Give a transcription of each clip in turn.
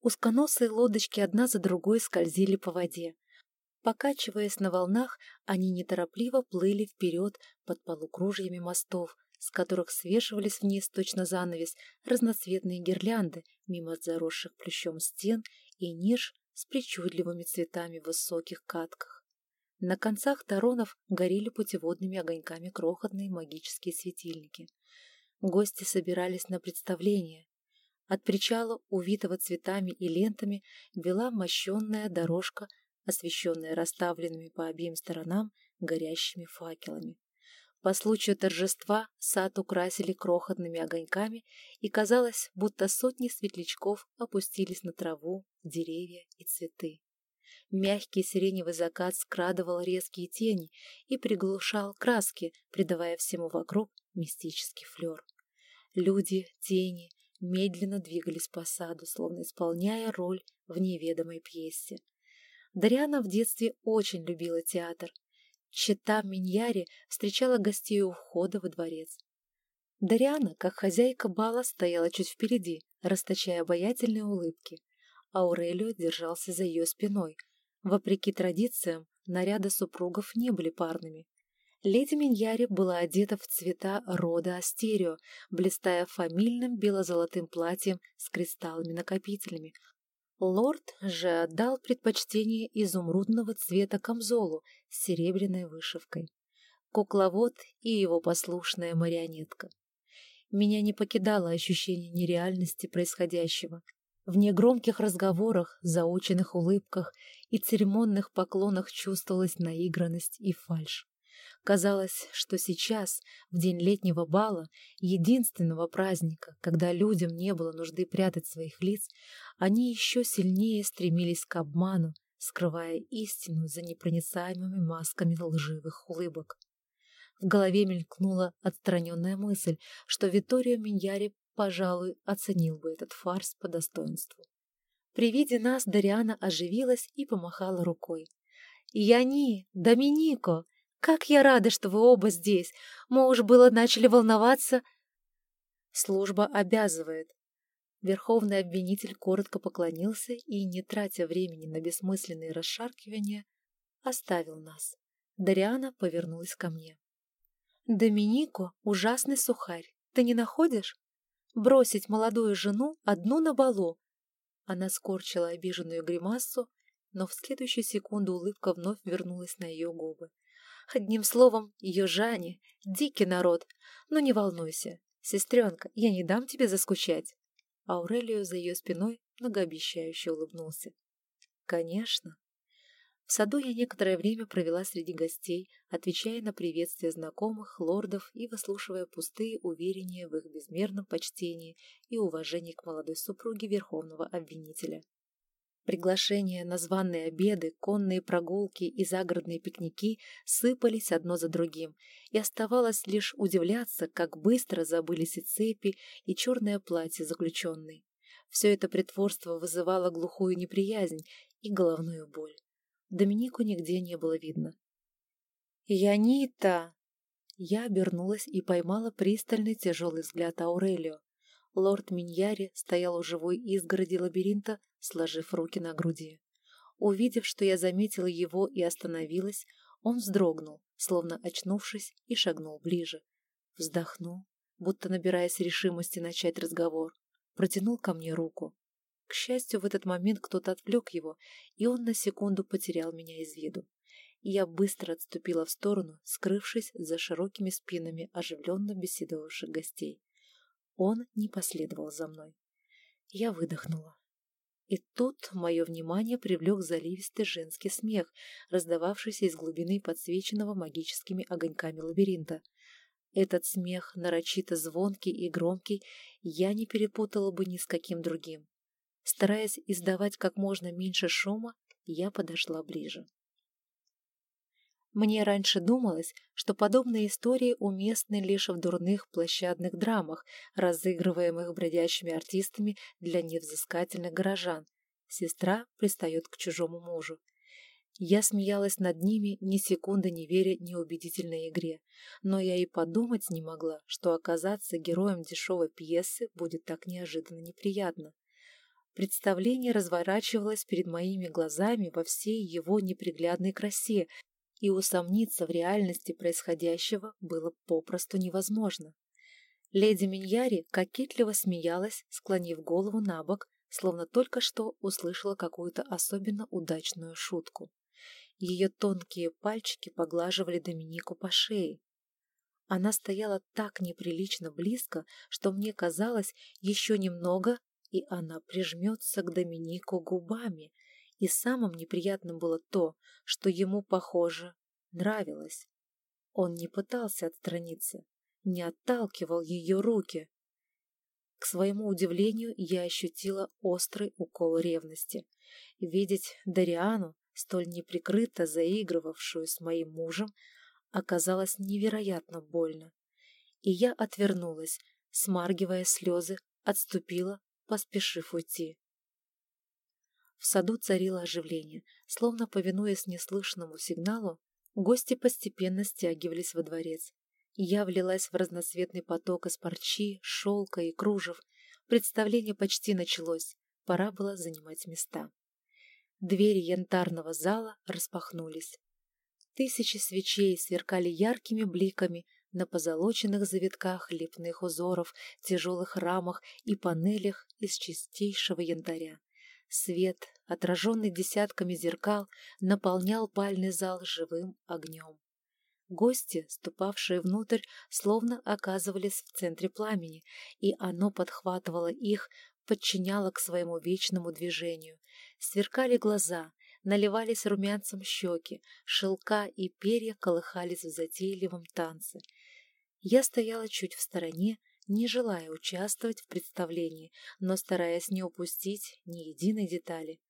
Узконосые лодочки одна за другой скользили по воде. Покачиваясь на волнах, они неторопливо плыли вперед под полукружьями мостов, с которых свешивались вниз точно занавес разноцветные гирлянды мимо заросших плющом стен и ниш с причудливыми цветами в высоких катках. На концах таронов горели путеводными огоньками крохотные магические светильники. Гости собирались на представление. От причала, увитого цветами и лентами, вела мощенная дорожка, освещенная расставленными по обеим сторонам горящими факелами. По случаю торжества сад украсили крохотными огоньками, и казалось, будто сотни светлячков опустились на траву, деревья и цветы. Мягкий сиреневый закат скрадывал резкие тени и приглушал краски, придавая всему вокруг мистический флер. Люди, тени медленно двигались по саду, словно исполняя роль в неведомой пьесе. Дариана в детстве очень любила театр Чита Миньяри встречала гостей у входа во дворец. Дариана, как хозяйка бала, стояла чуть впереди, расточая обаятельные улыбки. Аурелио держался за ее спиной. Вопреки традициям, наряды супругов не были парными. Леди Миньяри была одета в цвета рода Астерио, блистая фамильным бело-золотым платьем с кристаллами-накопителями, Лорд же отдал предпочтение изумрудного цвета камзолу с серебряной вышивкой. Кукловод и его послушная марионетка. Меня не покидало ощущение нереальности происходящего. В негромких разговорах, заученных улыбках и церемонных поклонах чувствовалась наигранность и фальшь. Казалось, что сейчас, в день летнего бала, единственного праздника, когда людям не было нужды прятать своих лиц, они еще сильнее стремились к обману, скрывая истину за непроницаемыми масками лживых улыбок. В голове мелькнула отстраненная мысль, что Виторио Миньяри, пожалуй, оценил бы этот фарс по достоинству. При виде нас Дариана оживилась и помахала рукой. «Яни! Доминико! Как я рада, что вы оба здесь. Мы уж было начали волноваться. Служба обязывает. Верховный обвинитель коротко поклонился и, не тратя времени на бессмысленные расшаркивания, оставил нас. Дариана повернулась ко мне. «Доминико — ужасный сухарь. Ты не находишь? Бросить молодую жену одну на балу!» Она скорчила обиженную гримасу, но в следующую секунду улыбка вновь вернулась на ее губы. Одним словом, южане — дикий народ. Но не волнуйся, сестренка, я не дам тебе заскучать. Аурелио за ее спиной многообещающе улыбнулся. Конечно. В саду я некоторое время провела среди гостей, отвечая на приветствия знакомых, лордов и выслушивая пустые уверения в их безмерном почтении и уважении к молодой супруге верховного обвинителя. Приглашения на званые обеды, конные прогулки и загородные пикники сыпались одно за другим, и оставалось лишь удивляться, как быстро забылись и цепи, и черное платье заключенной. Все это притворство вызывало глухую неприязнь и головную боль. Доминику нигде не было видно. «Янита!» Я обернулась и поймала пристальный тяжелый взгляд Аурелио. Лорд Миньяри стоял у живой изгороди лабиринта, сложив руки на груди. Увидев, что я заметила его и остановилась, он вздрогнул, словно очнувшись, и шагнул ближе. Вздохнул, будто набираясь решимости начать разговор. Протянул ко мне руку. К счастью, в этот момент кто-то отвлек его, и он на секунду потерял меня из виду. Я быстро отступила в сторону, скрывшись за широкими спинами оживленно беседовавших гостей. Он не последовал за мной. Я выдохнула. И тут мое внимание привлек заливистый женский смех, раздававшийся из глубины подсвеченного магическими огоньками лабиринта. Этот смех, нарочито звонкий и громкий, я не перепутала бы ни с каким другим. Стараясь издавать как можно меньше шума, я подошла ближе. Мне раньше думалось, что подобные истории уместны лишь в дурных площадных драмах, разыгрываемых бродячими артистами для невзыскательных горожан. Сестра пристает к чужому мужу. Я смеялась над ними, ни секунды не веря неубедительной игре, но я и подумать не могла, что оказаться героем дешевой пьесы будет так неожиданно неприятно. Представление разворачивалось перед моими глазами во всей его неприглядной красе, и усомниться в реальности происходящего было попросту невозможно. Леди Миньяри кокетливо смеялась, склонив голову на бок, словно только что услышала какую-то особенно удачную шутку. Ее тонкие пальчики поглаживали Доминику по шее. Она стояла так неприлично близко, что мне казалось, еще немного, и она прижмется к Доминику губами. И самым неприятным было то, что ему, похоже, нравилось. Он не пытался отстраниться, не отталкивал ее руки. К своему удивлению, я ощутила острый укол ревности. Видеть Дариану, столь неприкрыто заигрывавшую с моим мужем, оказалось невероятно больно. И я отвернулась, смаргивая слезы, отступила, поспешив уйти. В саду царило оживление, словно повинуясь неслышному сигналу, гости постепенно стягивались во дворец. Я влилась в разноцветный поток из парчи, шелка и кружев. Представление почти началось, пора было занимать места. Двери янтарного зала распахнулись. Тысячи свечей сверкали яркими бликами на позолоченных завитках лепных узоров, тяжелых рамах и панелях из чистейшего янтаря. Свет, отраженный десятками зеркал, наполнял бальный зал живым огнем. Гости, ступавшие внутрь, словно оказывались в центре пламени, и оно подхватывало их, подчиняло к своему вечному движению. Сверкали глаза, наливались румянцем щеки, шелка и перья колыхались в затейливом танце. Я стояла чуть в стороне, не желая участвовать в представлении, но стараясь не упустить ни единой детали.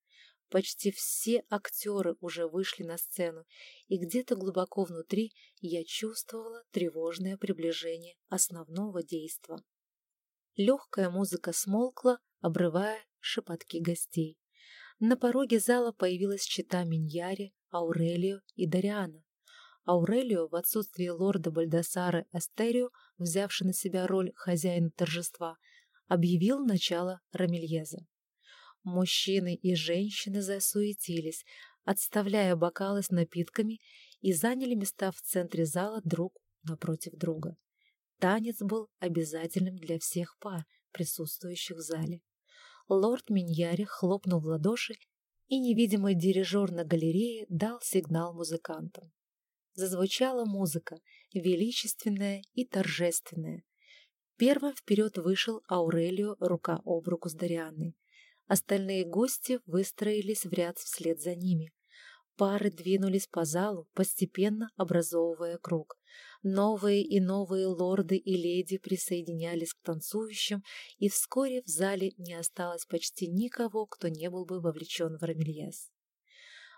Почти все актеры уже вышли на сцену, и где-то глубоко внутри я чувствовала тревожное приближение основного действа. Легкая музыка смолкла, обрывая шепотки гостей. На пороге зала появилась чита Миньяри, Аурелио и Дариана. Аурелио, в отсутствие лорда Бальдасара Астерио, взявший на себя роль хозяина торжества, объявил начало Рамильеза. Мужчины и женщины засуетились, отставляя бокалы с напитками и заняли места в центре зала друг напротив друга. Танец был обязательным для всех пар, присутствующих в зале. Лорд Миньяри хлопнул в ладоши, и невидимый дирижер на галерее дал сигнал музыкантам. Зазвучала музыка, величественная и торжественная. Первым вперед вышел Аурелио рука об руку с Дарианной. Остальные гости выстроились в ряд вслед за ними. Пары двинулись по залу, постепенно образовывая круг. Новые и новые лорды и леди присоединялись к танцующим, и вскоре в зале не осталось почти никого, кто не был бы вовлечен в Рамильяс.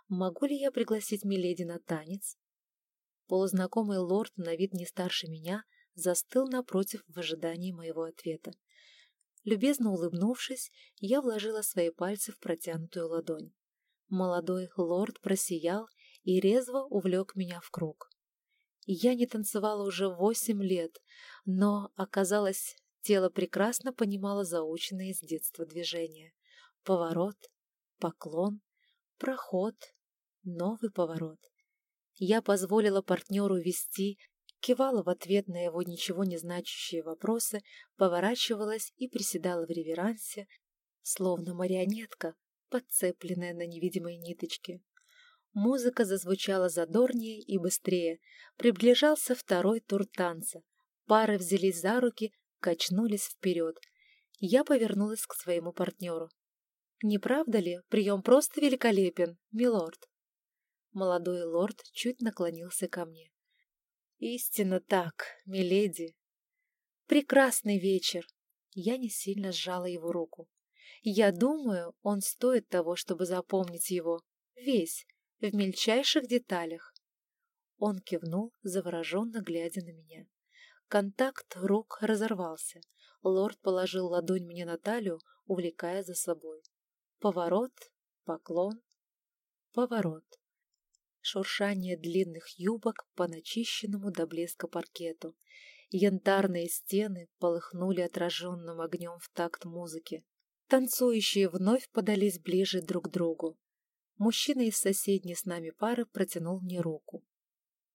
«Могу ли я пригласить Миледи на танец?» Полузнакомый лорд, на вид не старше меня, застыл напротив в ожидании моего ответа. Любезно улыбнувшись, я вложила свои пальцы в протянутую ладонь. Молодой лорд просиял и резво увлек меня в круг. Я не танцевала уже восемь лет, но, оказалось, тело прекрасно понимало заученные с детства движения. Поворот, поклон, проход, новый поворот. Я позволила партнеру вести, кивала в ответ на его ничего не значащие вопросы, поворачивалась и приседала в реверансе, словно марионетка, подцепленная на невидимой ниточке. Музыка зазвучала задорнее и быстрее. Приближался второй тур танца. Пары взялись за руки, качнулись вперед. Я повернулась к своему партнеру. «Не правда ли, прием просто великолепен, милорд?» Молодой лорд чуть наклонился ко мне. Истинно так, миледи. Прекрасный вечер. Я не сильно сжала его руку. Я думаю, он стоит того, чтобы запомнить его. Весь, в мельчайших деталях. Он кивнул, завороженно глядя на меня. Контакт рук разорвался. Лорд положил ладонь мне на талию, увлекая за собой. Поворот, поклон, поворот шуршание длинных юбок по начищенному до блеска паркету. Янтарные стены полыхнули отраженным огнем в такт музыки. Танцующие вновь подались ближе друг к другу. Мужчина из соседней с нами пары протянул мне руку.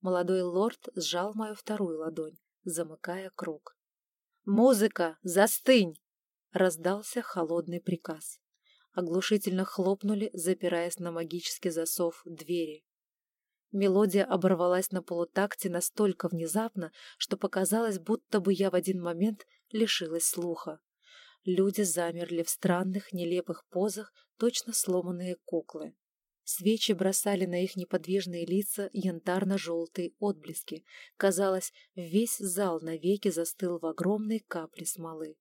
Молодой лорд сжал мою вторую ладонь, замыкая круг. «Музыка! Застынь!» — раздался холодный приказ. Оглушительно хлопнули, запираясь на магический засов двери. Мелодия оборвалась на полутакте настолько внезапно, что показалось, будто бы я в один момент лишилась слуха. Люди замерли в странных, нелепых позах, точно сломанные куклы. Свечи бросали на их неподвижные лица янтарно-желтые отблески. Казалось, весь зал навеки застыл в огромной капле смолы.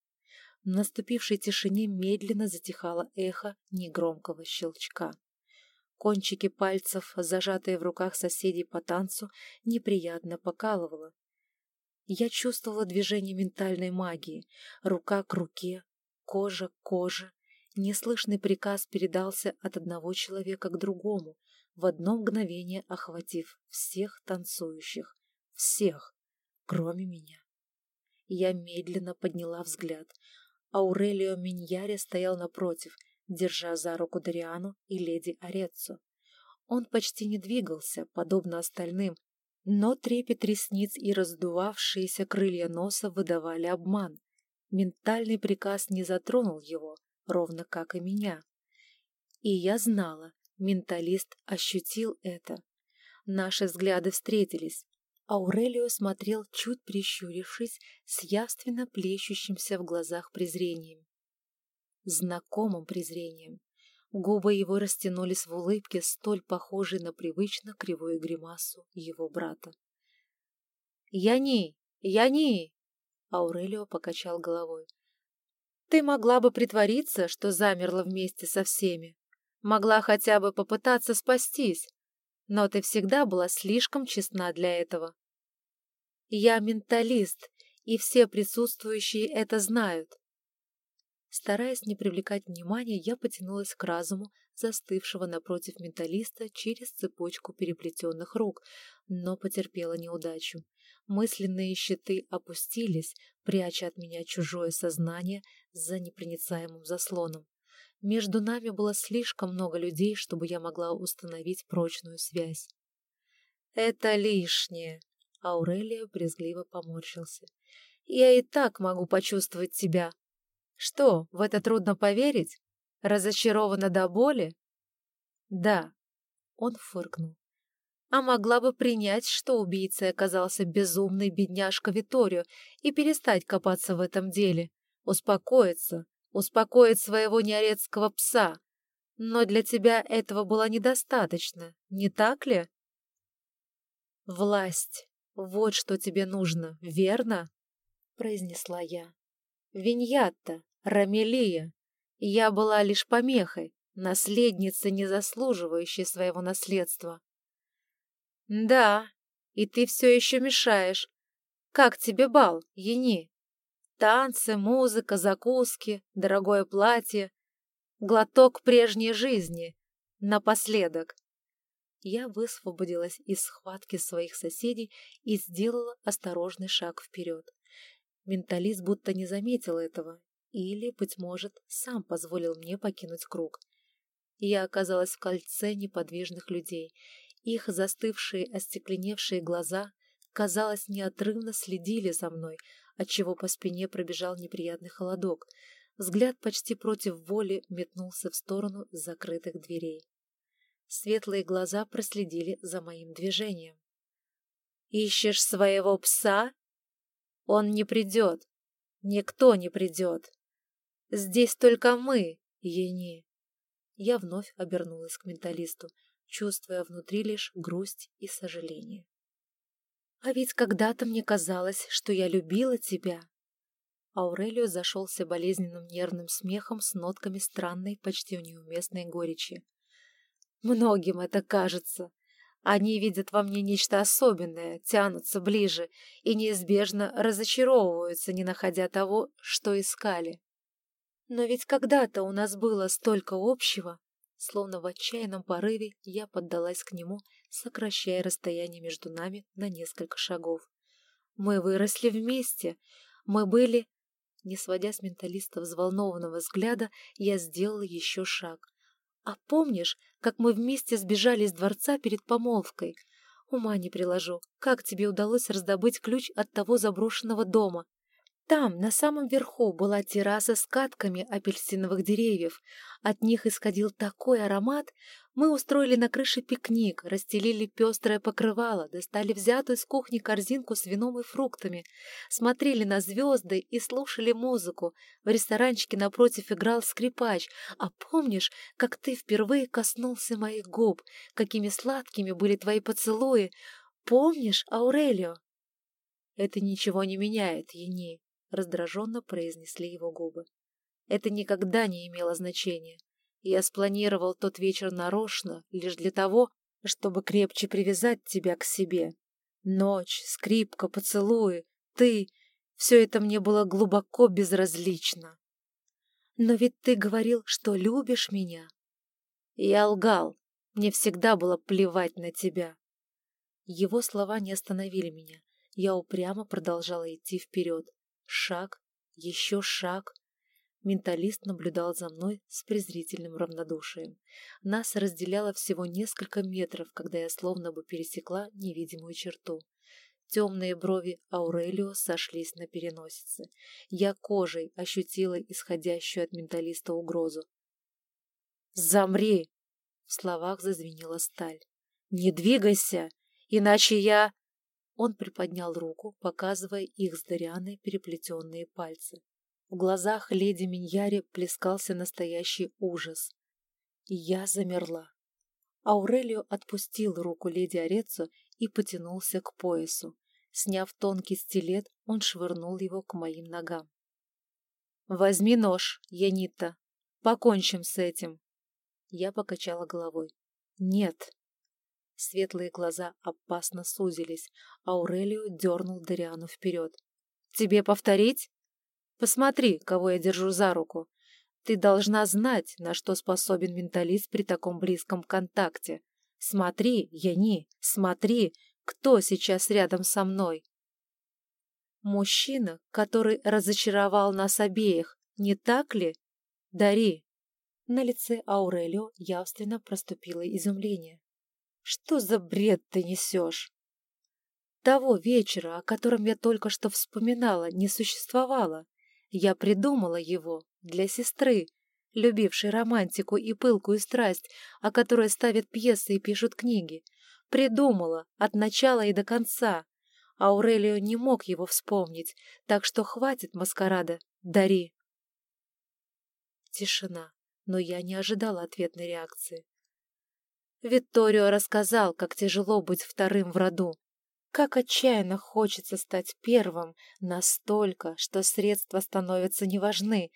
В наступившей тишине медленно затихало эхо негромкого щелчка. Кончики пальцев, зажатые в руках соседей по танцу, неприятно покалывало. Я чувствовала движение ментальной магии, рука к руке, кожа к коже. Неслышный приказ передался от одного человека к другому, в одно мгновение охватив всех танцующих, всех, кроме меня. Я медленно подняла взгляд. Аурелио Миньяре стоял напротив — держа за руку Дариану и леди Ореццо. Он почти не двигался, подобно остальным, но трепет ресниц и раздувавшиеся крылья носа выдавали обман. Ментальный приказ не затронул его, ровно как и меня. И я знала, менталист ощутил это. Наши взгляды встретились. Аурелио смотрел, чуть прищурившись, с явственно плещущимся в глазах презрением знакомым презрением. Губы его растянулись в улыбке, столь похожей на привычно кривую гримасу его брата. «Яни! Яни!» Аурелио покачал головой. «Ты могла бы притвориться, что замерла вместе со всеми. Могла хотя бы попытаться спастись, но ты всегда была слишком честна для этого. Я менталист, и все присутствующие это знают. Стараясь не привлекать внимания, я потянулась к разуму, застывшего напротив менталиста через цепочку переплетенных рук, но потерпела неудачу. Мысленные щиты опустились, пряча от меня чужое сознание за непроницаемым заслоном. Между нами было слишком много людей, чтобы я могла установить прочную связь. «Это лишнее», — Аурелия брезгливо поморщился. «Я и так могу почувствовать тебя, что, в это трудно поверить? Разочарована до боли? Да. Он фыркнул. А могла бы принять, что убийцей оказался безумный бедняжка Виторио и перестать копаться в этом деле. Успокоиться, успокоить своего неорецкого пса. Но для тебя этого было недостаточно, не так ли? Власть. Вот что тебе нужно, верно? произнесла я. Виньятта, Рамелия. Я была лишь помехой, наследницей, не заслуживающей своего наследства. Да, и ты все еще мешаешь. Как тебе бал, Ени? Танцы, музыка, закуски, дорогое платье. Глоток прежней жизни. Напоследок. Я высвободилась из схватки своих соседей и сделала осторожный шаг вперед. Менталист будто не заметил этого или, быть может, сам позволил мне покинуть круг. Я оказалась в кольце неподвижных людей. Их застывшие, остекленевшие глаза, казалось, неотрывно следили за мной, отчего по спине пробежал неприятный холодок. Взгляд почти против воли метнулся в сторону закрытых дверей. Светлые глаза проследили за моим движением. «Ищешь своего пса?» Он не придет. Никто не придет. Здесь только мы, Ени. Я вновь обернулась к менталисту, чувствуя внутри лишь грусть и сожаление. А ведь когда-то мне казалось, что я любила тебя. Аурелио зашелся болезненным нервным смехом с нотками странной, почти неуместной горечи. Многим это кажется, они видят во мне нечто особенное, тянутся ближе и неизбежно разочаровываются, не находя того, что искали. Но ведь когда-то у нас было столько общего. Словно в отчаянном порыве я поддалась к нему, сокращая расстояние между нами на несколько шагов. Мы выросли вместе. Мы были... Не сводя с менталиста взволнованного взгляда, я сделала еще шаг. «А помнишь, как мы вместе сбежали из дворца перед помолвкой? Ума не приложу, как тебе удалось раздобыть ключ от того заброшенного дома? Там, на самом верху, была терраса с катками апельсиновых деревьев. От них исходил такой аромат. Мы устроили на крыше пикник, расстелили пестрое покрывало, достали взятую из кухни корзинку с вином и фруктами, смотрели на звезды и слушали музыку. В ресторанчике напротив играл скрипач. А помнишь, как ты впервые коснулся моих губ? Какими сладкими были твои поцелуи? Помнишь, Аурелио? Это ничего не меняет, Ени раздраженно произнесли его губы. Это никогда не имело значения. Я спланировал тот вечер нарочно, лишь для того, чтобы крепче привязать тебя к себе. Ночь, скрипка, поцелуи, ты — все это мне было глубоко безразлично. Но ведь ты говорил, что любишь меня. Я лгал. Мне всегда было плевать на тебя. Его слова не остановили меня. Я упрямо продолжала идти вперед. Шаг, еще шаг. Менталист наблюдал за мной с презрительным равнодушием. Нас разделяло всего несколько метров, когда я словно бы пересекла невидимую черту. Темные брови Аурелио сошлись на переносице. Я кожей ощутила исходящую от менталиста угрозу. «Замри!» — в словах зазвенела сталь. «Не двигайся, иначе я...» Он приподнял руку, показывая их с Дарианой переплетенные пальцы. В глазах леди Миньяри плескался настоящий ужас. Я замерла. Аурелио отпустил руку леди Ореццо и потянулся к поясу. Сняв тонкий стилет, он швырнул его к моим ногам. «Возьми нож, Янита. Покончим с этим». Я покачала головой. «Нет, Светлые глаза опасно сузились. а Аурелио дернул Дариану вперед. «Тебе повторить? Посмотри, кого я держу за руку. Ты должна знать, на что способен менталист при таком близком контакте. Смотри, Яни, смотри, кто сейчас рядом со мной. Мужчина, который разочаровал нас обеих, не так ли? Дари. На лице Аурелио явственно проступило изумление. Что за бред ты несешь? Того вечера, о котором я только что вспоминала, не существовало. Я придумала его для сестры, любившей романтику и пылкую страсть, о которой ставят пьесы и пишут книги. Придумала от начала и до конца. Аурелио не мог его вспомнить, так что хватит маскарада, дари. Тишина, но я не ожидала ответной реакции. Витторио рассказал, как тяжело быть вторым в роду. Как отчаянно хочется стать первым, настолько, что средства становятся неважны,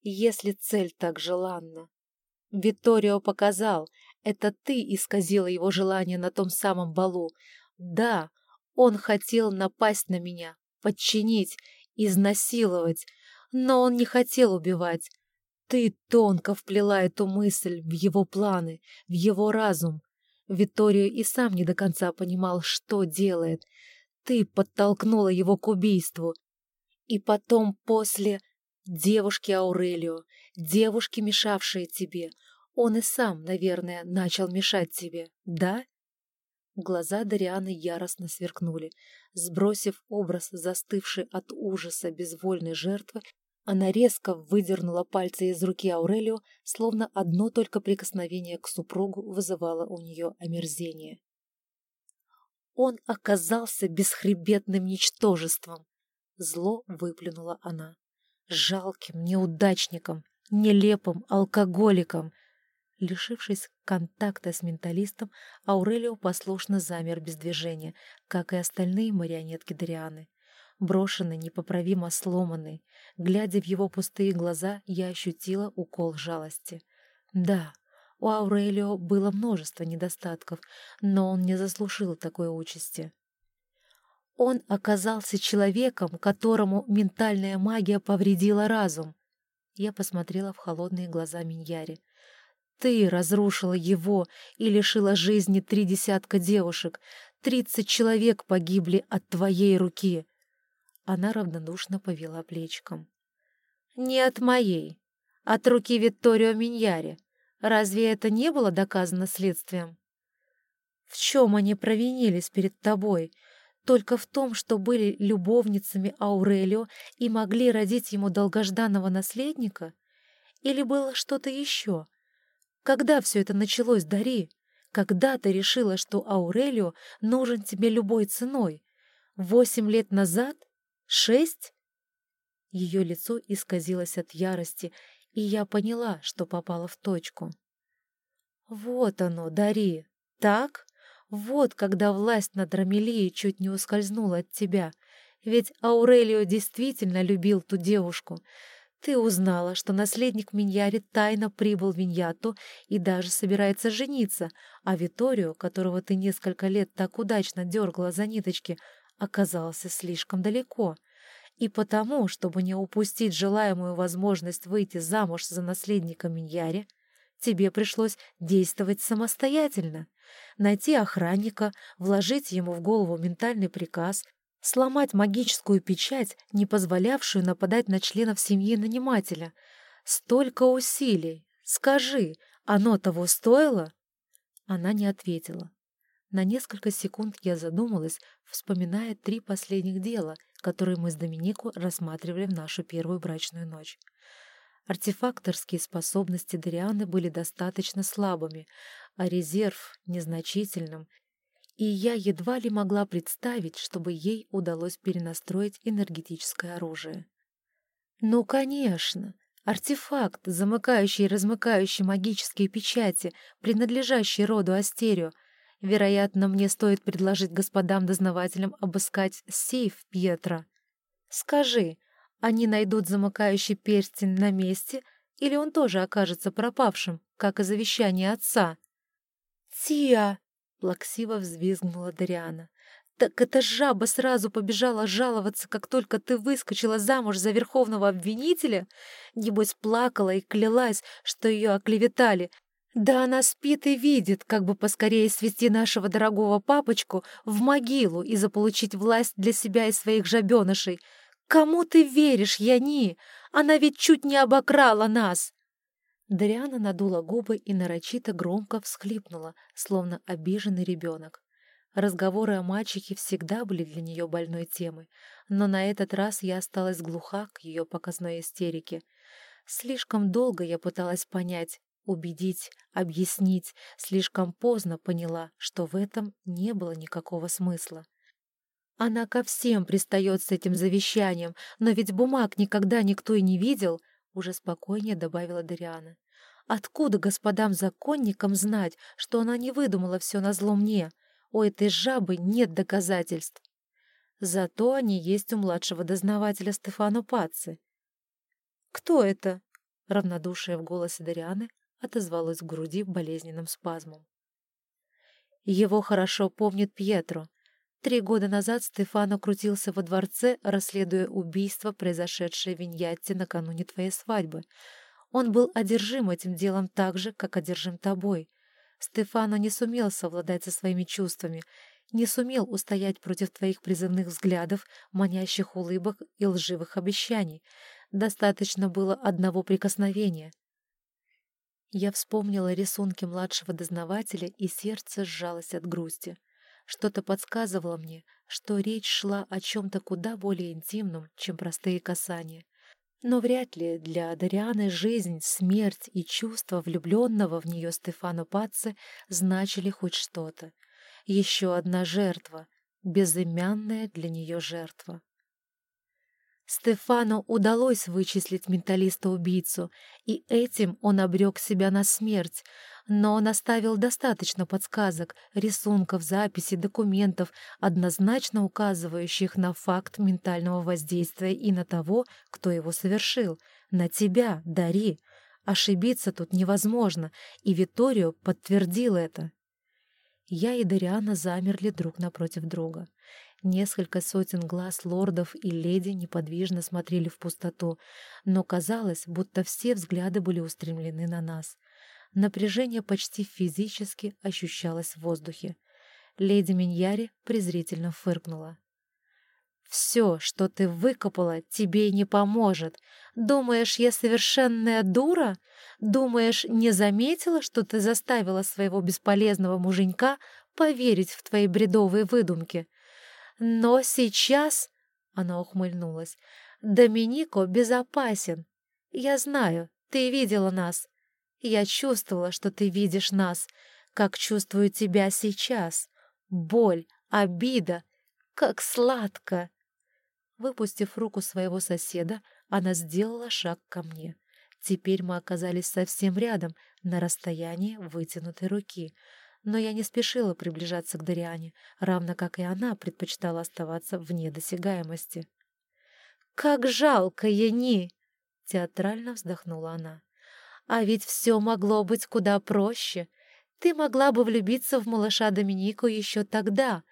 если цель так желанна. Витторио показал, это ты исказила его желание на том самом балу. Да, он хотел напасть на меня, подчинить, изнасиловать, но он не хотел убивать. Ты тонко вплела эту мысль в его планы, в его разум. Витторио и сам не до конца понимал, что делает. Ты подтолкнула его к убийству. И потом после девушки Аурелио, девушки, мешавшие тебе, он и сам, наверное, начал мешать тебе, да? Глаза Дарианы яростно сверкнули. Сбросив образ застывшей от ужаса безвольной жертвы, она резко выдернула пальцы из руки Аурелио, словно одно только прикосновение к супругу вызывало у нее омерзение. Он оказался бесхребетным ничтожеством. Зло выплюнула она. Жалким неудачником, нелепым алкоголиком. Лишившись контакта с менталистом, Аурелио послушно замер без движения, как и остальные марионетки Дарианы брошенный, непоправимо сломанный. Глядя в его пустые глаза, я ощутила укол жалости. Да, у Аурелио было множество недостатков, но он не заслужил такой участи. Он оказался человеком, которому ментальная магия повредила разум. Я посмотрела в холодные глаза Миньяри. Ты разрушила его и лишила жизни три десятка девушек. Тридцать человек погибли от твоей руки. Она равнодушно повела плечиком. Не от моей, от руки Витторио Миньяри. Разве это не было доказано следствием? В чем они провинились перед тобой? Только в том, что были любовницами Аурелио и могли родить ему долгожданного наследника? Или было что-то еще? Когда все это началось, Дари? Когда ты решила, что Аурелио нужен тебе любой ценой? Восемь лет назад? Шесть? Ее лицо исказилось от ярости, и я поняла, что попала в точку. Вот оно, Дари, так? Вот когда власть над Рамелией чуть не ускользнула от тебя. Ведь Аурелио действительно любил ту девушку. Ты узнала, что наследник Миньяри тайно прибыл в Виньяту и даже собирается жениться, а Виторио, которого ты несколько лет так удачно дергала за ниточки, оказался слишком далеко. И потому, чтобы не упустить желаемую возможность выйти замуж за наследника Миньяри, тебе пришлось действовать самостоятельно найти охранника, вложить ему в голову ментальный приказ, сломать магическую печать, не позволявшую нападать на членов семьи нанимателя. Столько усилий! Скажи, оно того стоило? Она не ответила. На несколько секунд я задумалась, вспоминая три последних дела, которые мы с Доминику рассматривали в нашу первую брачную ночь. Артефакторские способности Дарианы были достаточно слабыми, а резерв незначительным, и я едва ли могла представить, чтобы ей удалось перенастроить энергетическое оружие. Ну, конечно, артефакт, замыкающий и размыкающий магические печати, принадлежащий роду Астерио, вероятно, мне стоит предложить господам-дознавателям обыскать сейф Пьетро. Скажи, они найдут замыкающий перстень на месте, или он тоже окажется пропавшим, как и завещание отца? «Тия!» — плаксиво взвизгнула Дариана. «Так эта жаба сразу побежала жаловаться, как только ты выскочила замуж за верховного обвинителя? Небось, плакала и клялась, что ее оклеветали. Да она спит и видит, как бы поскорее свести нашего дорогого папочку в могилу и заполучить власть для себя и своих жабенышей. Кому ты веришь, Яни? Она ведь чуть не обокрала нас!» Дариана надула губы и нарочито громко всхлипнула, словно обиженный ребенок. Разговоры о мальчике всегда были для нее больной темой, но на этот раз я осталась глуха к ее показной истерике. Слишком долго я пыталась понять, убедить, объяснить, слишком поздно поняла, что в этом не было никакого смысла. Она ко всем пристает с этим завещанием, но ведь бумаг никогда никто и не видел, уже спокойнее добавила Дариана. Откуда господам-законникам знать, что она не выдумала все на зло мне? У этой жабы нет доказательств. Зато они есть у младшего дознавателя Стефану Паци. «Кто это?» — равнодушие в голосе Дарианы отозвалось в груди болезненным спазмом. Его хорошо помнит Пьетро. Три года назад Стефано крутился во дворце, расследуя убийство, произошедшее в Виньятте накануне твоей свадьбы. Он был одержим этим делом так же, как одержим тобой. Стефано не сумел совладать со своими чувствами, не сумел устоять против твоих призывных взглядов, манящих улыбок и лживых обещаний. Достаточно было одного прикосновения. Я вспомнила рисунки младшего дознавателя, и сердце сжалось от грусти. Что-то подсказывало мне, что речь шла о чем-то куда более интимном, чем простые касания. Но вряд ли для Дарианы жизнь, смерть и чувства влюбленного в нее Стефано Пацци значили хоть что-то. Еще одна жертва, безымянная для нее жертва. Стефану удалось вычислить менталиста-убийцу, и этим он обрек себя на смерть, но он оставил достаточно подсказок, рисунков, записей, документов, однозначно указывающих на факт ментального воздействия и на того, кто его совершил. На тебя, Дари. Ошибиться тут невозможно, и Виторио подтвердил это. Я и Дариана замерли друг напротив друга. Несколько сотен глаз лордов и леди неподвижно смотрели в пустоту, но казалось, будто все взгляды были устремлены на нас — Напряжение почти физически ощущалось в воздухе. Леди Миньяри презрительно фыркнула. Все, что ты выкопала, тебе не поможет. Думаешь, я совершенная дура? Думаешь, не заметила, что ты заставила своего бесполезного муженька поверить в твои бредовые выдумки? Но сейчас, — она ухмыльнулась, — Доминико безопасен. Я знаю, ты видела нас. Я чувствовала, что ты видишь нас, как чувствую тебя сейчас. Боль, обида, как сладко. Выпустив руку своего соседа, она сделала шаг ко мне. Теперь мы оказались совсем рядом, на расстоянии вытянутой руки. Но я не спешила приближаться к Дариане, равно как и она предпочитала оставаться вне досягаемости. «Как жалко, Яни!» — театрально вздохнула она. «А ведь все могло быть куда проще. Ты могла бы влюбиться в малыша Доминику еще тогда,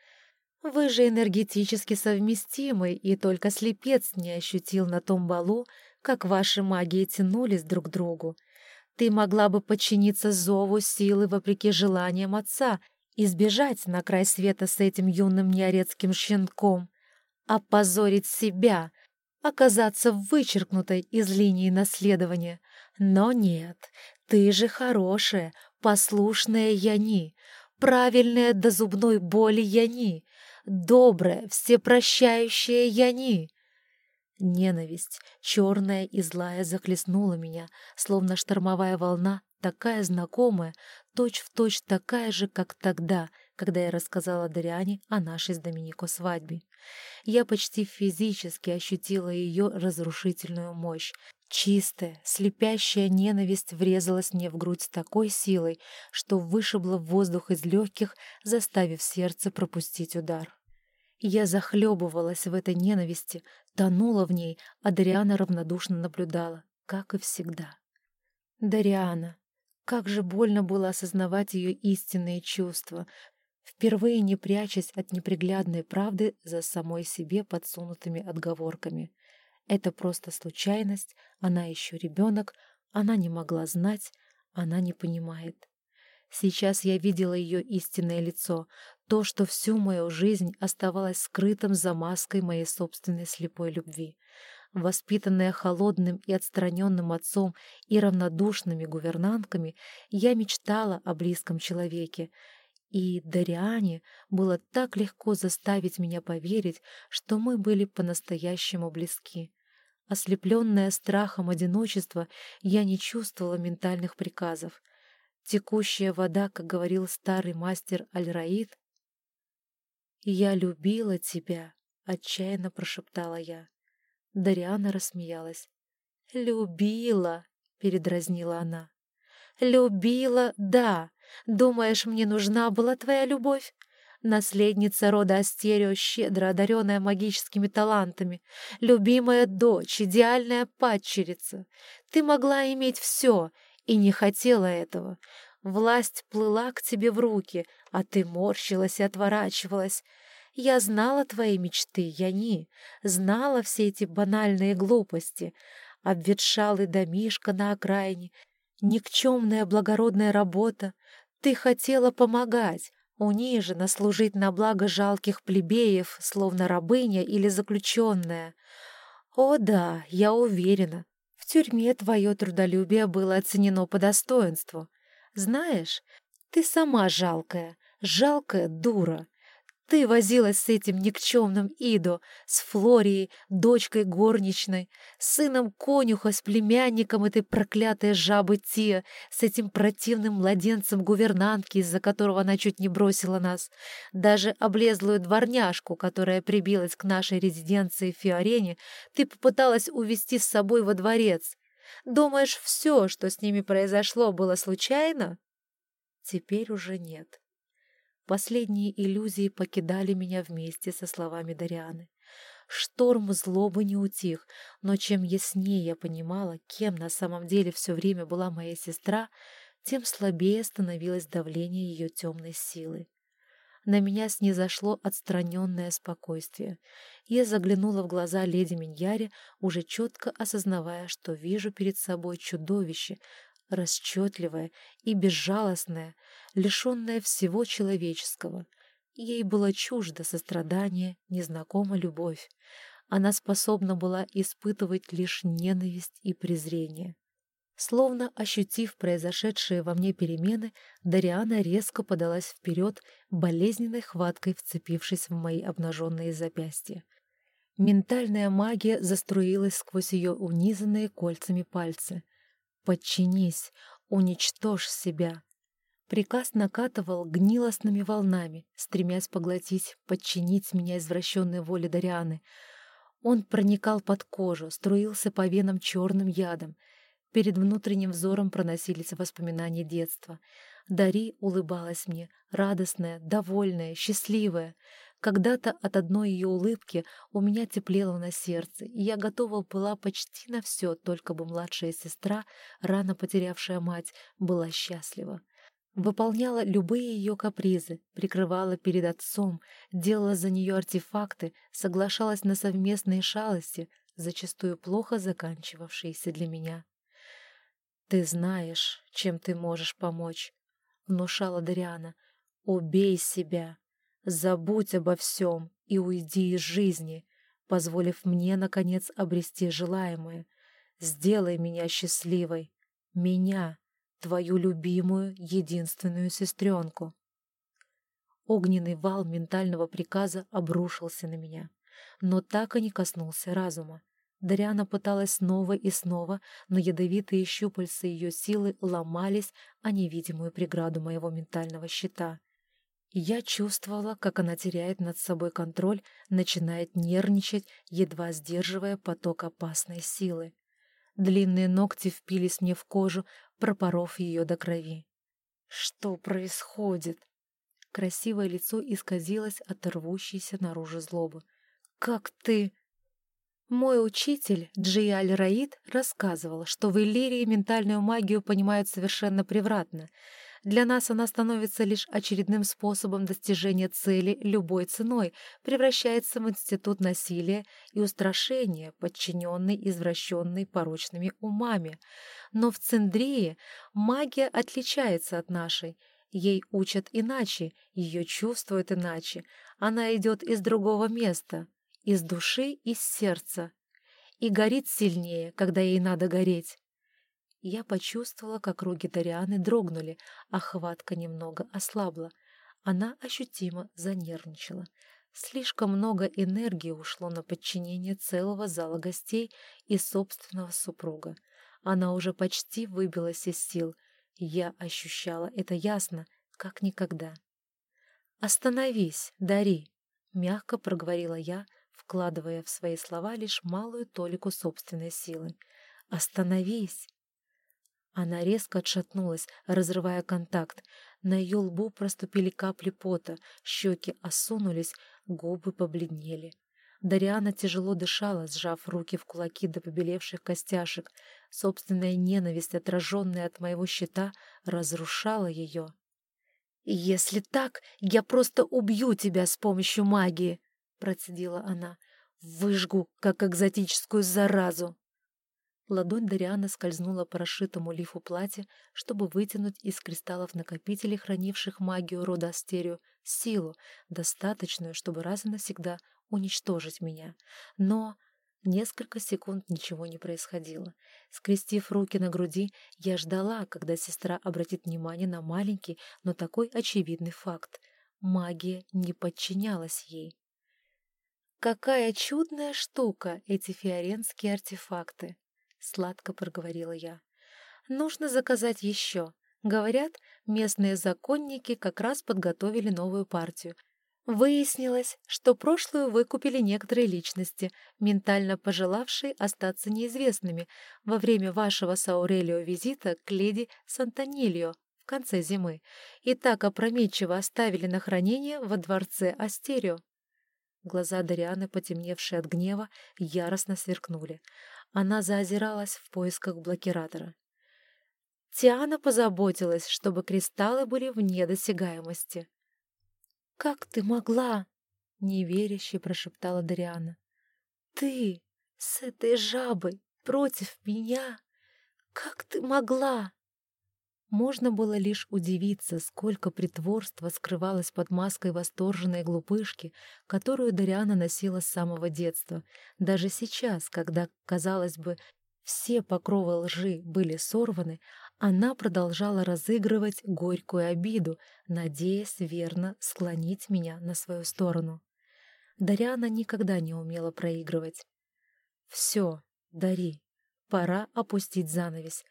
вы же энергетически совместимы, и только слепец не ощутил на том балу, как ваши магии тянулись друг к другу. Ты могла бы подчиниться зову силы вопреки желаниям отца и сбежать на край света с этим юным неорецким щенком, опозорить себя, оказаться вычеркнутой из линии наследования. Но нет, ты же хорошая, послушная Яни, правильная до зубной боли Яни, добрая, всепрощающая Яни. Ненависть, черная и злая, захлестнула меня, словно штормовая волна, такая знакомая, точь-в-точь точь такая же, как тогда, когда я рассказала Дариане о нашей с Доминико свадьбе. Я почти физически ощутила ее разрушительную мощь. Чистая, слепящая ненависть врезалась мне в грудь с такой силой, что вышибла воздух из легких, заставив сердце пропустить удар. Я захлебывалась в этой ненависти, тонула в ней, а Дариана равнодушно наблюдала, как и всегда. Дариана. Как же больно было осознавать ее истинные чувства, впервые не прячась от неприглядной правды за самой себе подсунутыми отговорками. Это просто случайность, она еще ребенок, она не могла знать, она не понимает. Сейчас я видела ее истинное лицо, то, что всю мою жизнь оставалось скрытым за маской моей собственной слепой любви. Воспитанная холодным и отстраненным отцом и равнодушными гувернантками, я мечтала о близком человеке, и Дариане было так легко заставить меня поверить, что мы были по-настоящему близки. Ослепленная страхом одиночества, я не чувствовала ментальных приказов. Текущая вода, как говорил старый мастер Аль-Раид, «Я любила тебя», — отчаянно прошептала я. Дариана рассмеялась. «Любила», — передразнила она. «Любила, да. Думаешь, мне нужна была твоя любовь? Наследница рода Астерио, щедро одаренная магическими талантами, любимая дочь, идеальная падчерица. Ты могла иметь все и не хотела этого. Власть плыла к тебе в руки, а ты морщилась и отворачивалась. Я знала твои мечты, Яни, знала все эти банальные глупости. Обветшалый домишко на окраине, никчемная благородная работа. Ты хотела помогать, униженно служить на благо жалких плебеев, словно рабыня или заключенная. О да, я уверена, тюрьме твое трудолюбие было оценено по достоинству. Знаешь, ты сама жалкая, жалкая дура. Ты возилась с этим никчемным Идо, с Флорией, дочкой горничной, сыном конюха, с племянником этой проклятой жабы Тия, с этим противным младенцем гувернантки, из-за которого она чуть не бросила нас, даже облезлую дворняжку, которая прибилась к нашей резиденции в Фиорене, ты попыталась увести с собой во дворец. Думаешь, все, что с ними произошло, было случайно? Теперь уже нет. Последние иллюзии покидали меня вместе со словами Дарианы. Шторм злобы не утих, но чем яснее я понимала, кем на самом деле все время была моя сестра, тем слабее становилось давление ее темной силы. На меня снизошло отстраненное спокойствие. Я заглянула в глаза леди Миньяре, уже четко осознавая, что вижу перед собой чудовище, расчетливое и безжалостное, лишенное всего человеческого. Ей было чуждо сострадание, незнакома любовь. Она способна была испытывать лишь ненависть и презрение. Словно ощутив произошедшие во мне перемены, Дариана резко подалась вперед, болезненной хваткой вцепившись в мои обнаженные запястья. Ментальная магия заструилась сквозь ее унизанные кольцами пальцы. «Подчинись, уничтожь себя!» Приказ накатывал гнилостными волнами, стремясь поглотить, подчинить меня извращенной воле Дарианы. Он проникал под кожу, струился по венам черным ядом. Перед внутренним взором проносились воспоминания детства. Дари улыбалась мне, радостная, довольная, счастливая. Когда-то от одной ее улыбки у меня теплело на сердце, и я готова была почти на все, только бы младшая сестра, рано потерявшая мать, была счастлива. Выполняла любые ее капризы, прикрывала перед отцом, делала за нее артефакты, соглашалась на совместные шалости, зачастую плохо заканчивавшиеся для меня. «Ты знаешь, чем ты можешь помочь», — внушала Дариана. «Убей себя, забудь обо всем и уйди из жизни, позволив мне, наконец, обрести желаемое. Сделай меня счастливой, меня, твою любимую, единственную сестренку. Огненный вал ментального приказа обрушился на меня, но так и не коснулся разума. Дариана пыталась снова и снова, но ядовитые щупальца ее силы ломались о невидимую преграду моего ментального щита. я чувствовала, как она теряет над собой контроль, начинает нервничать, едва сдерживая поток опасной силы. Длинные ногти впились мне в кожу, пропоров ее до крови. Что происходит? Красивое лицо исказилось от рвущейся наружу злобы. «Как ты...» Мой учитель, Джиаль Раид, рассказывал, что в Иллирии ментальную магию понимают совершенно превратно — для нас она становится лишь очередным способом достижения цели любой ценой, превращается в институт насилия и устрашения, подчиненный извращенной порочными умами. Но в Цендрии магия отличается от нашей. Ей учат иначе, ее чувствуют иначе. Она идет из другого места, из души, из сердца. И горит сильнее, когда ей надо гореть. Я почувствовала, как руки Дарианы дрогнули, а хватка немного ослабла. Она ощутимо занервничала. Слишком много энергии ушло на подчинение целого зала гостей и собственного супруга. Она уже почти выбилась из сил. Я ощущала это ясно, как никогда. «Остановись, Дари!» — мягко проговорила я, вкладывая в свои слова лишь малую толику собственной силы. «Остановись!» Она резко отшатнулась, разрывая контакт. На ее лбу проступили капли пота, щеки осунулись, губы побледнели. Дариана тяжело дышала, сжав руки в кулаки до побелевших костяшек. Собственная ненависть, отраженная от моего щита, разрушала ее. «Если так, я просто убью тебя с помощью магии!» — процедила она. «Выжгу, как экзотическую заразу!» Ладонь Дариана скользнула по расшитому лифу платья, чтобы вытянуть из кристаллов накопителей, хранивших магию рода Астерию, силу, достаточную, чтобы раз и навсегда уничтожить меня. Но несколько секунд ничего не происходило. Скрестив руки на груди, я ждала, когда сестра обратит внимание на маленький, но такой очевидный факт. Магия не подчинялась ей. Какая чудная штука эти фиоренские артефакты! — сладко проговорила я. «Нужно заказать еще. Говорят, местные законники как раз подготовили новую партию. Выяснилось, что прошлую выкупили некоторые личности, ментально пожелавшие остаться неизвестными во время вашего с Аурелио визита к леди Сантонильо в конце зимы, и так опрометчиво оставили на хранение во дворце Астерио. Глаза Дарианы, потемневшие от гнева, яростно сверкнули. Она заозиралась в поисках блокиратора. Тиана позаботилась, чтобы кристаллы были вне досягаемости. «Как ты могла?» — неверяще прошептала Дариана. «Ты с этой жабой против меня? Как ты могла?» Можно было лишь удивиться, сколько притворства скрывалось под маской восторженной глупышки, которую Дариана носила с самого детства. Даже сейчас, когда, казалось бы, все покровы лжи были сорваны, она продолжала разыгрывать горькую обиду, надеясь верно склонить меня на свою сторону. Дариана никогда не умела проигрывать. «Все, Дари, пора опустить занавес»,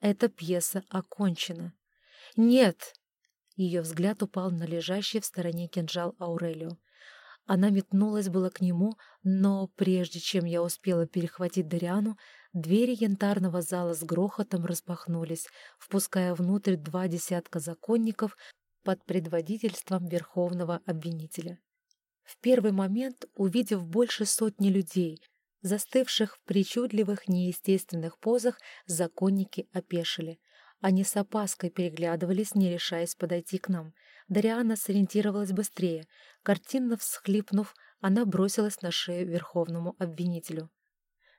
эта пьеса окончена. Нет! Ее взгляд упал на лежащий в стороне кинжал Аурелио. Она метнулась было к нему, но прежде чем я успела перехватить Дариану, двери янтарного зала с грохотом распахнулись, впуская внутрь два десятка законников под предводительством верховного обвинителя. В первый момент, увидев больше сотни людей, Застывших в причудливых, неестественных позах законники опешили. Они с опаской переглядывались, не решаясь подойти к нам. Дариана сориентировалась быстрее. Картинно всхлипнув, она бросилась на шею верховному обвинителю.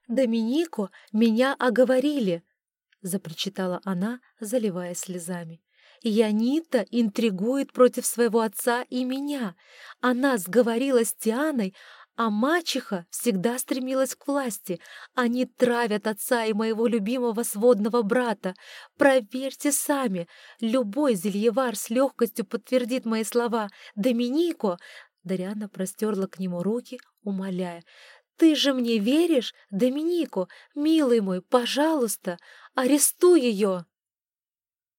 «Доминико, меня оговорили!» — запричитала она, заливаясь слезами. «Янита интригует против своего отца и меня. Она сговорилась с Тианой, а мачеха всегда стремилась к власти. Они травят отца и моего любимого сводного брата. Проверьте сами. Любой зельевар с легкостью подтвердит мои слова. Доминико!» Дариана простерла к нему руки, умоляя. «Ты же мне веришь, Доминико? Милый мой, пожалуйста, арестуй ее!»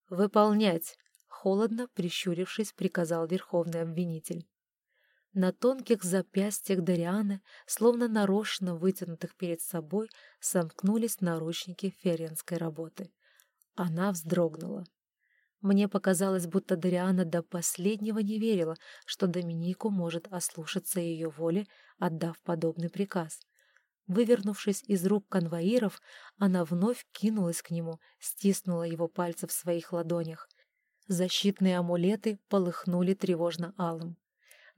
«Выполнять!» — холодно прищурившись, приказал верховный обвинитель. На тонких запястьях Дарианы, словно нарочно вытянутых перед собой, сомкнулись наручники ференской работы. Она вздрогнула. Мне показалось, будто Дариана до последнего не верила, что Доминику может ослушаться ее воли, отдав подобный приказ. Вывернувшись из рук конвоиров, она вновь кинулась к нему, стиснула его пальцы в своих ладонях. Защитные амулеты полыхнули тревожно алым.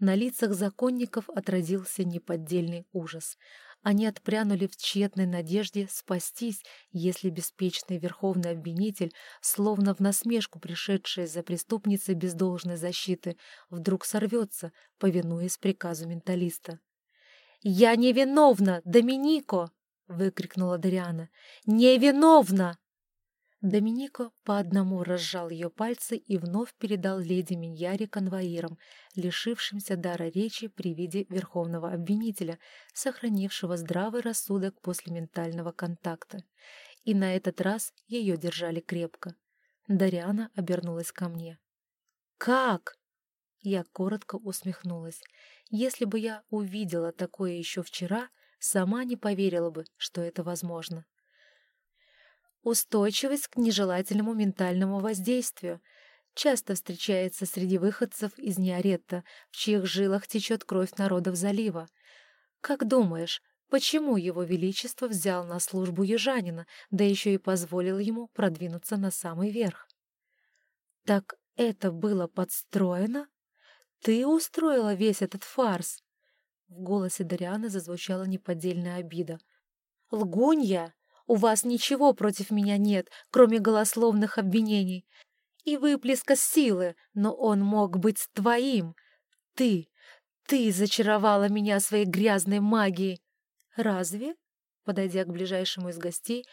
На лицах законников отразился неподдельный ужас. Они отпрянули в тщетной надежде спастись, если беспечный верховный обвинитель, словно в насмешку пришедший за преступницей без должной защиты, вдруг сорвется, повинуясь приказу менталиста. «Я невиновна, Доминико!» — выкрикнула Дариана. «Невиновна!» Доминико по одному разжал ее пальцы и вновь передал леди Миньяре конвоирам, лишившимся дара речи при виде верховного обвинителя, сохранившего здравый рассудок после ментального контакта. И на этот раз ее держали крепко. Дариана обернулась ко мне. «Как?» Я коротко усмехнулась. Если бы я увидела такое еще вчера, сама не поверила бы, что это возможно. Устойчивость к нежелательному ментальному воздействию часто встречается среди выходцев из Неоретта, в чьих жилах течет кровь народов залива. Как думаешь, почему его величество взял на службу южанина, да еще и позволил ему продвинуться на самый верх? Так это было подстроено? Ты устроила весь этот фарс? В голосе Дарианы зазвучала неподдельная обида. «Лгунья! У вас ничего против меня нет, кроме голословных обвинений. И выплеска силы, но он мог быть твоим. Ты, ты зачаровала меня своей грязной магией. Разве? Подойдя к ближайшему из гостей,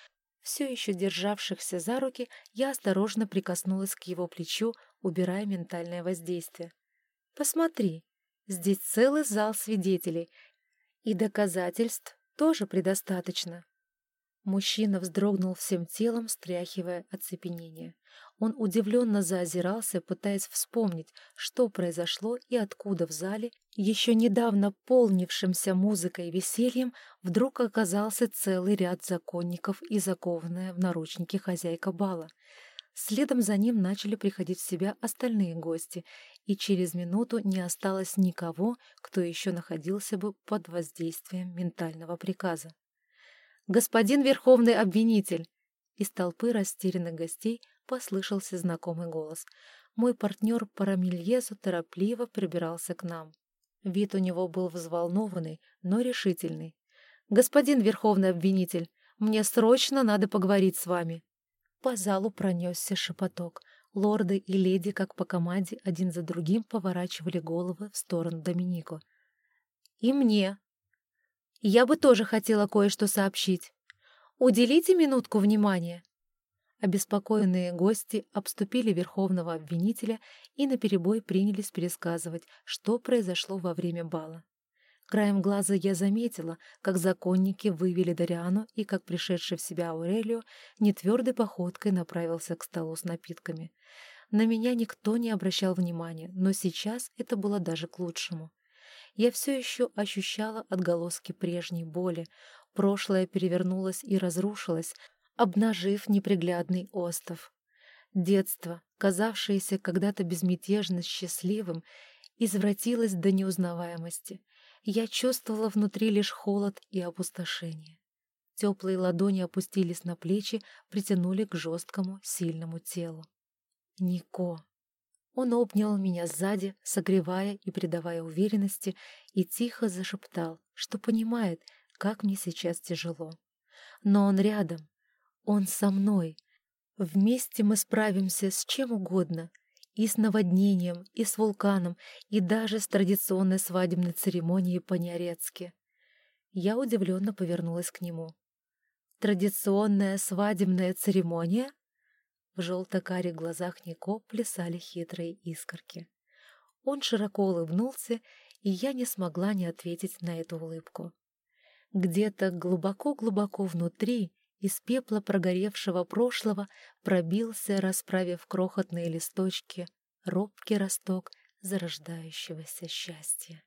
все еще державшихся за руки, я осторожно прикоснулась к его плечу, убирая ментальное воздействие. «Посмотри, здесь целый зал свидетелей, и доказательств тоже предостаточно. Мужчина вздрогнул всем телом, стряхивая оцепенение. Он удивленно заозирался, пытаясь вспомнить, что произошло и откуда в зале, еще недавно полнившимся музыкой и весельем, вдруг оказался целый ряд законников и закованная в наручники хозяйка бала. Следом за ним начали приходить в себя остальные гости, и через минуту не осталось никого, кто еще находился бы под воздействием ментального приказа. «Господин Верховный Обвинитель!» Из толпы растерянных гостей послышался знакомый голос. Мой партнер по Рамильезу торопливо прибирался к нам. Вид у него был взволнованный, но решительный. «Господин Верховный Обвинитель, мне срочно надо поговорить с вами!» По залу пронесся шепоток. Лорды и леди, как по команде, один за другим поворачивали головы в сторону Доминику. «И мне. Я бы тоже хотела кое-что сообщить. Уделите минутку внимания». Обеспокоенные гости обступили верховного обвинителя и наперебой принялись пересказывать, что произошло во время бала. Краем глаза я заметила, как законники вывели Дариану и как пришедший в себя Аурелио нетвердой походкой направился к столу с напитками. На меня никто не обращал внимания, но сейчас это было даже к лучшему. Я все еще ощущала отголоски прежней боли. Прошлое перевернулось и разрушилось, обнажив неприглядный остов. Детство, казавшееся когда-то безмятежно счастливым, извратилось до неузнаваемости — я чувствовала внутри лишь холод и опустошение. Теплые ладони опустились на плечи, притянули к жесткому, сильному телу. Нико. Он обнял меня сзади, согревая и придавая уверенности, и тихо зашептал, что понимает, как мне сейчас тяжело. Но он рядом, он со мной. Вместе мы справимся с чем угодно, и с наводнением, и с вулканом, и даже с традиционной свадебной церемонией по-неорецки. Я удивленно повернулась к нему. «Традиционная свадебная церемония?» В желто-карих глазах Нико плясали хитрые искорки. Он широко улыбнулся, и я не смогла не ответить на эту улыбку. Где-то глубоко-глубоко внутри из пепла прогоревшего прошлого пробился, расправив крохотные листочки, робкий росток зарождающегося счастья.